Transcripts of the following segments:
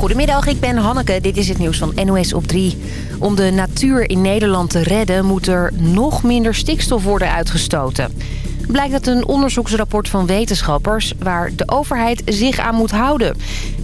Goedemiddag, ik ben Hanneke. Dit is het nieuws van NOS op 3. Om de natuur in Nederland te redden moet er nog minder stikstof worden uitgestoten blijkt uit een onderzoeksrapport van wetenschappers... waar de overheid zich aan moet houden.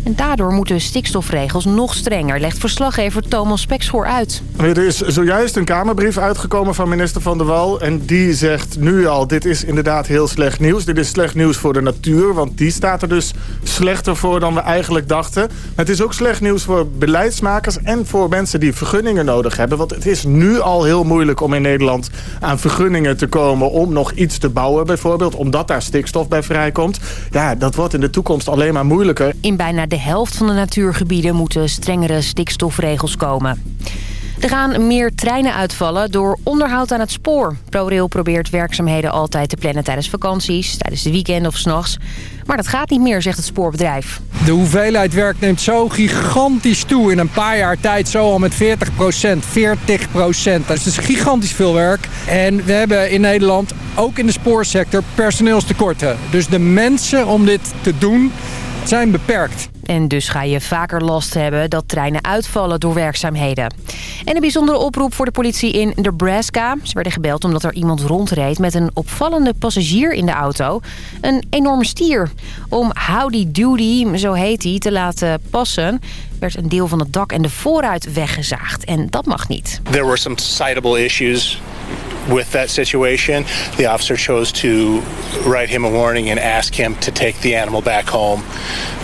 En daardoor moeten stikstofregels nog strenger, legt verslaggever Thomas Spekschoor uit. Er is zojuist een Kamerbrief uitgekomen van minister Van der Wal... en die zegt nu al, dit is inderdaad heel slecht nieuws. Dit is slecht nieuws voor de natuur, want die staat er dus slechter voor dan we eigenlijk dachten. Het is ook slecht nieuws voor beleidsmakers en voor mensen die vergunningen nodig hebben. Want het is nu al heel moeilijk om in Nederland aan vergunningen te komen... om nog iets te bouwen bijvoorbeeld, omdat daar stikstof bij vrijkomt. Ja, dat wordt in de toekomst alleen maar moeilijker. In bijna de helft van de natuurgebieden moeten strengere stikstofregels komen. Er gaan meer treinen uitvallen door onderhoud aan het spoor. ProRail probeert werkzaamheden altijd te plannen tijdens vakanties, tijdens de weekend of s'nachts. Maar dat gaat niet meer, zegt het spoorbedrijf. De hoeveelheid werk neemt zo gigantisch toe. In een paar jaar tijd zo al met 40% 40% Dat is dus gigantisch veel werk. En we hebben in Nederland, ook in de spoorsector, personeelstekorten. Dus de mensen om dit te doen zijn beperkt. En dus ga je vaker last hebben dat treinen uitvallen door werkzaamheden. En een bijzondere oproep voor de politie in Nebraska. Ze werden gebeld omdat er iemand rondreed met een opvallende passagier in de auto. Een enorme stier. Om Howdy Doody, zo heet hij, te laten passen werd een deel van het dak en de voorruit weggezaagd. En dat mag niet. There were some citable issues with that situation. The officer chose to write him a warning and ask him to take the animal back home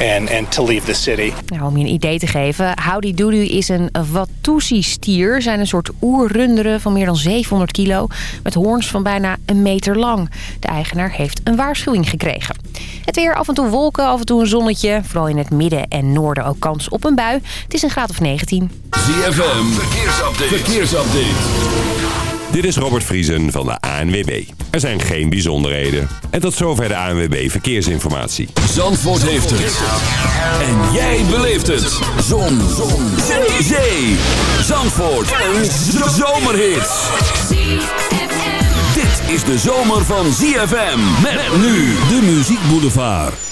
and, and to leave the city. Nou, om je een idee te geven, Howdy Doody is een Watusi-stier. Zijn een soort oerrunderen van meer dan 700 kilo met hoorns van bijna een meter lang. De eigenaar heeft een waarschuwing gekregen. Het weer af en toe wolken, af en toe een zonnetje. Vooral in het midden en noorden ook kans op een bui. Het is een graad of 19. ZFM, verkeersupdate. verkeersupdate. Dit is Robert Vriesen van de ANWB. Er zijn geen bijzonderheden. En tot zover de ANWB Verkeersinformatie. Zandvoort heeft het. En jij beleeft het. Zon. Zon. Zee. Zee. Zandvoort. Een zomerhit. Dit is de zomer van ZFM. Met nu de Muziek Boulevard.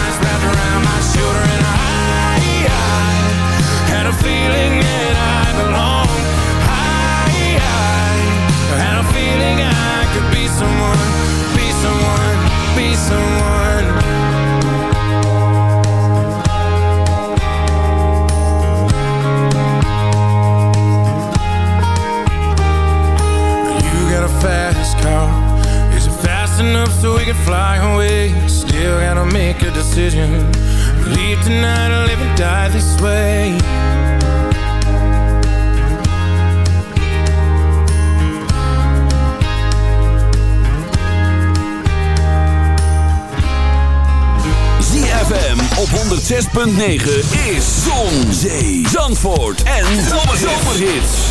so we can fly away Still gotta make a decision. Leave tonight or live and die this way. ZFM op 106.9 is Zon, Zee, Zandvoort en Zomerhits.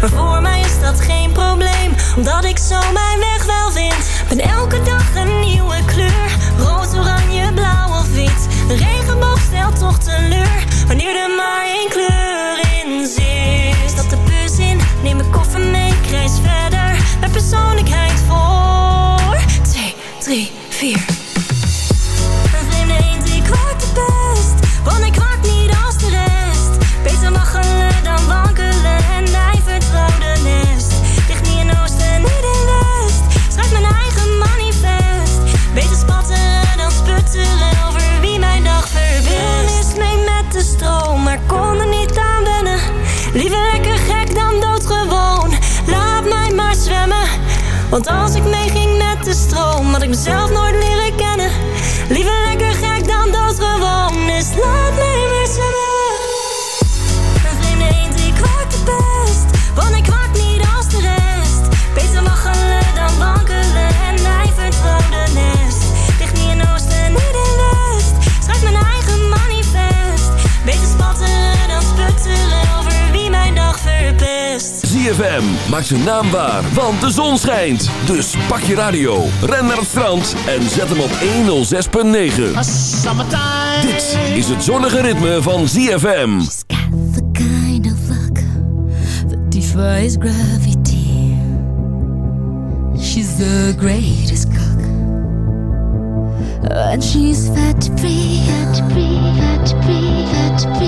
Maar voor mij is dat geen probleem, omdat ik zo mijn weg wel vind. Ben elke dag een nieuwe kleur, rood, oranje, blauw of wit. De regenboog stelt toch teleur, wanneer de Want als ik negen Maak zijn naam waar, want de zon schijnt. Dus pak je radio, ren naar het strand en zet hem op 106.9. Dit is het zonnige ritme van ZFM. She's got the kind of luck that defies gravity. She's the greatest cook. And she's fat free, fat free, fat free, fat free.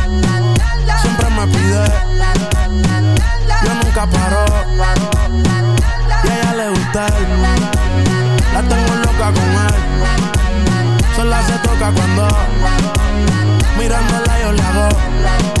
nunca paro. Y a ella le gusta él. La tengo loca con él. Sola se toca cuando mirándola yo le hago.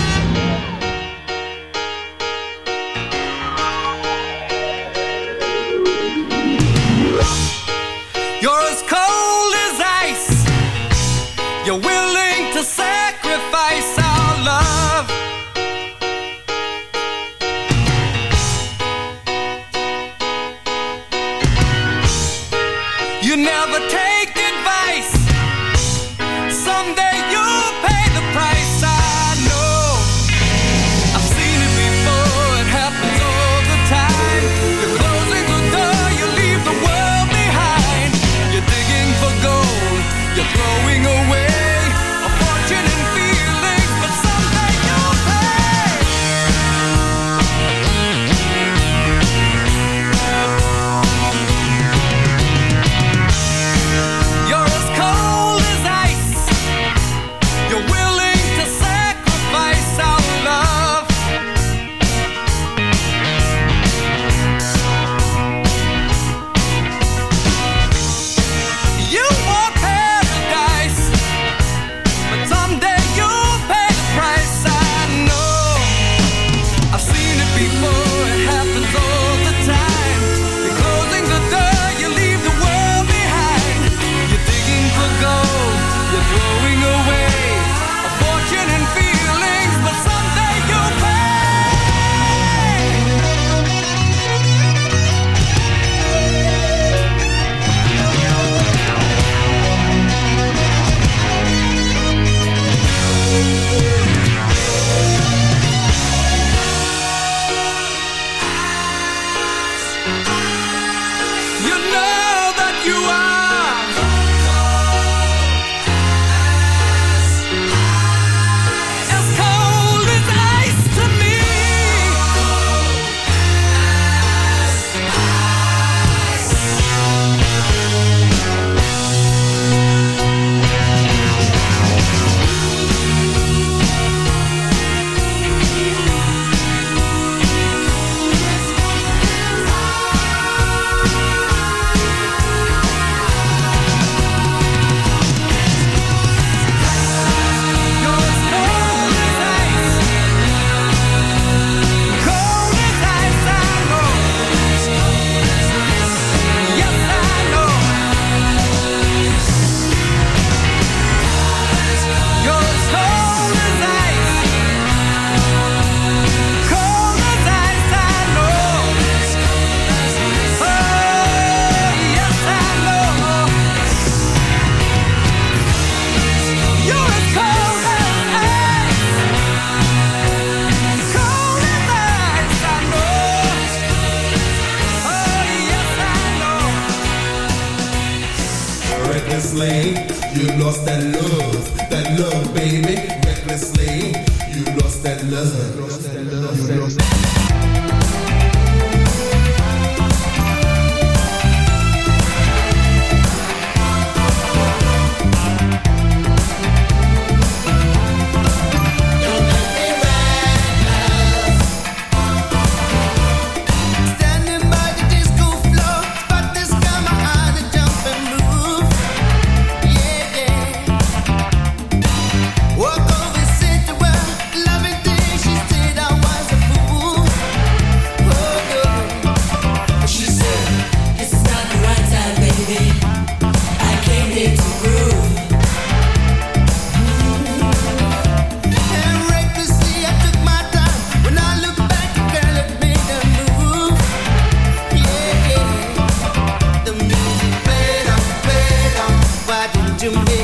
to my.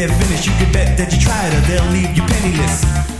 they're finished, you can bet that you tried or they'll leave you penniless.